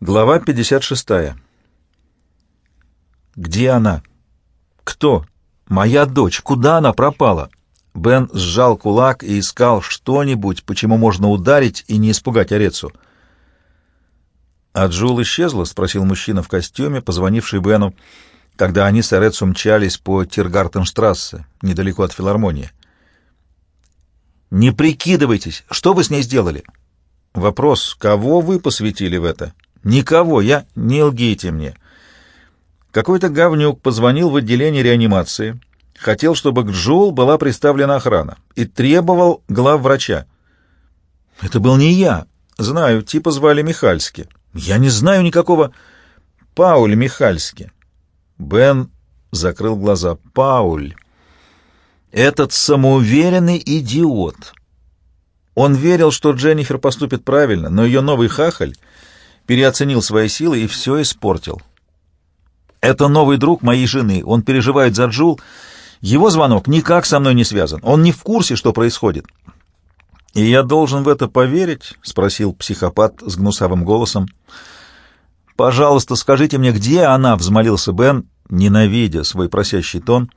Глава 56. Где она? Кто? Моя дочь. Куда она пропала? Бен сжал кулак и искал что-нибудь, почему можно ударить и не испугать Орецу. «А Джул исчезла?» — спросил мужчина в костюме, позвонивший Бену, когда они с Орецу мчались по Тиргартенштрассе, недалеко от филармонии. «Не прикидывайтесь! Что вы с ней сделали?» «Вопрос, кого вы посвятили в это?» Никого, я... Не лгите мне. Какой-то говнюк позвонил в отделение реанимации, хотел, чтобы к Джул была представлена охрана, и требовал главврача. Это был не я. Знаю, типа звали Михальски. Я не знаю никакого... Пауль Михальски. Бен закрыл глаза. Пауль. Этот самоуверенный идиот. Он верил, что Дженнифер поступит правильно, но ее новый хахаль переоценил свои силы и все испортил. Это новый друг моей жены, он переживает за Джул. Его звонок никак со мной не связан, он не в курсе, что происходит. «И я должен в это поверить?» — спросил психопат с гнусавым голосом. «Пожалуйста, скажите мне, где она?» — взмолился Бен, ненавидя свой просящий тон.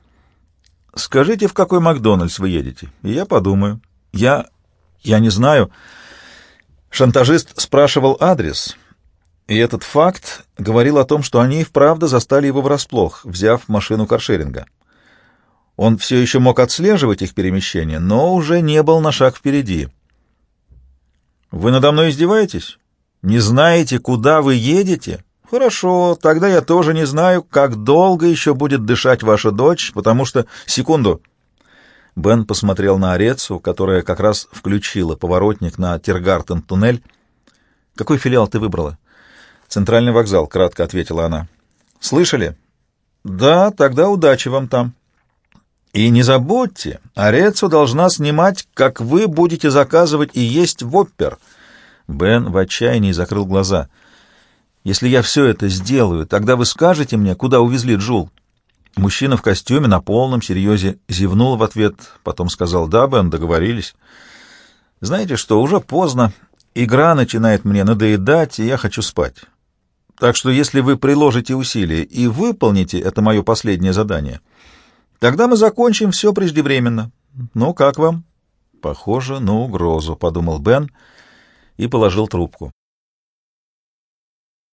«Скажите, в какой Макдональдс вы едете, и я подумаю. Я... я не знаю». Шантажист спрашивал адрес, и этот факт говорил о том, что они и вправду застали его врасплох, взяв машину каршеринга. Он все еще мог отслеживать их перемещение, но уже не был на шаг впереди. «Вы надо мной издеваетесь? Не знаете, куда вы едете? Хорошо, тогда я тоже не знаю, как долго еще будет дышать ваша дочь, потому что... Секунду!» Бен посмотрел на Орецу, которая как раз включила поворотник на Тергартен-туннель. «Какой филиал ты выбрала?» «Центральный вокзал», — кратко ответила она. «Слышали?» «Да, тогда удачи вам там». «И не забудьте, Орецу должна снимать, как вы будете заказывать и есть воппер». Бен в отчаянии закрыл глаза. «Если я все это сделаю, тогда вы скажете мне, куда увезли Джул?» Мужчина в костюме на полном серьезе зевнул в ответ, потом сказал «Да, Бен, договорились». «Знаете что, уже поздно. Игра начинает мне надоедать, и я хочу спать. Так что если вы приложите усилия и выполните это мое последнее задание, тогда мы закончим все преждевременно. Ну, как вам? Похоже на угрозу, — подумал Бен и положил трубку.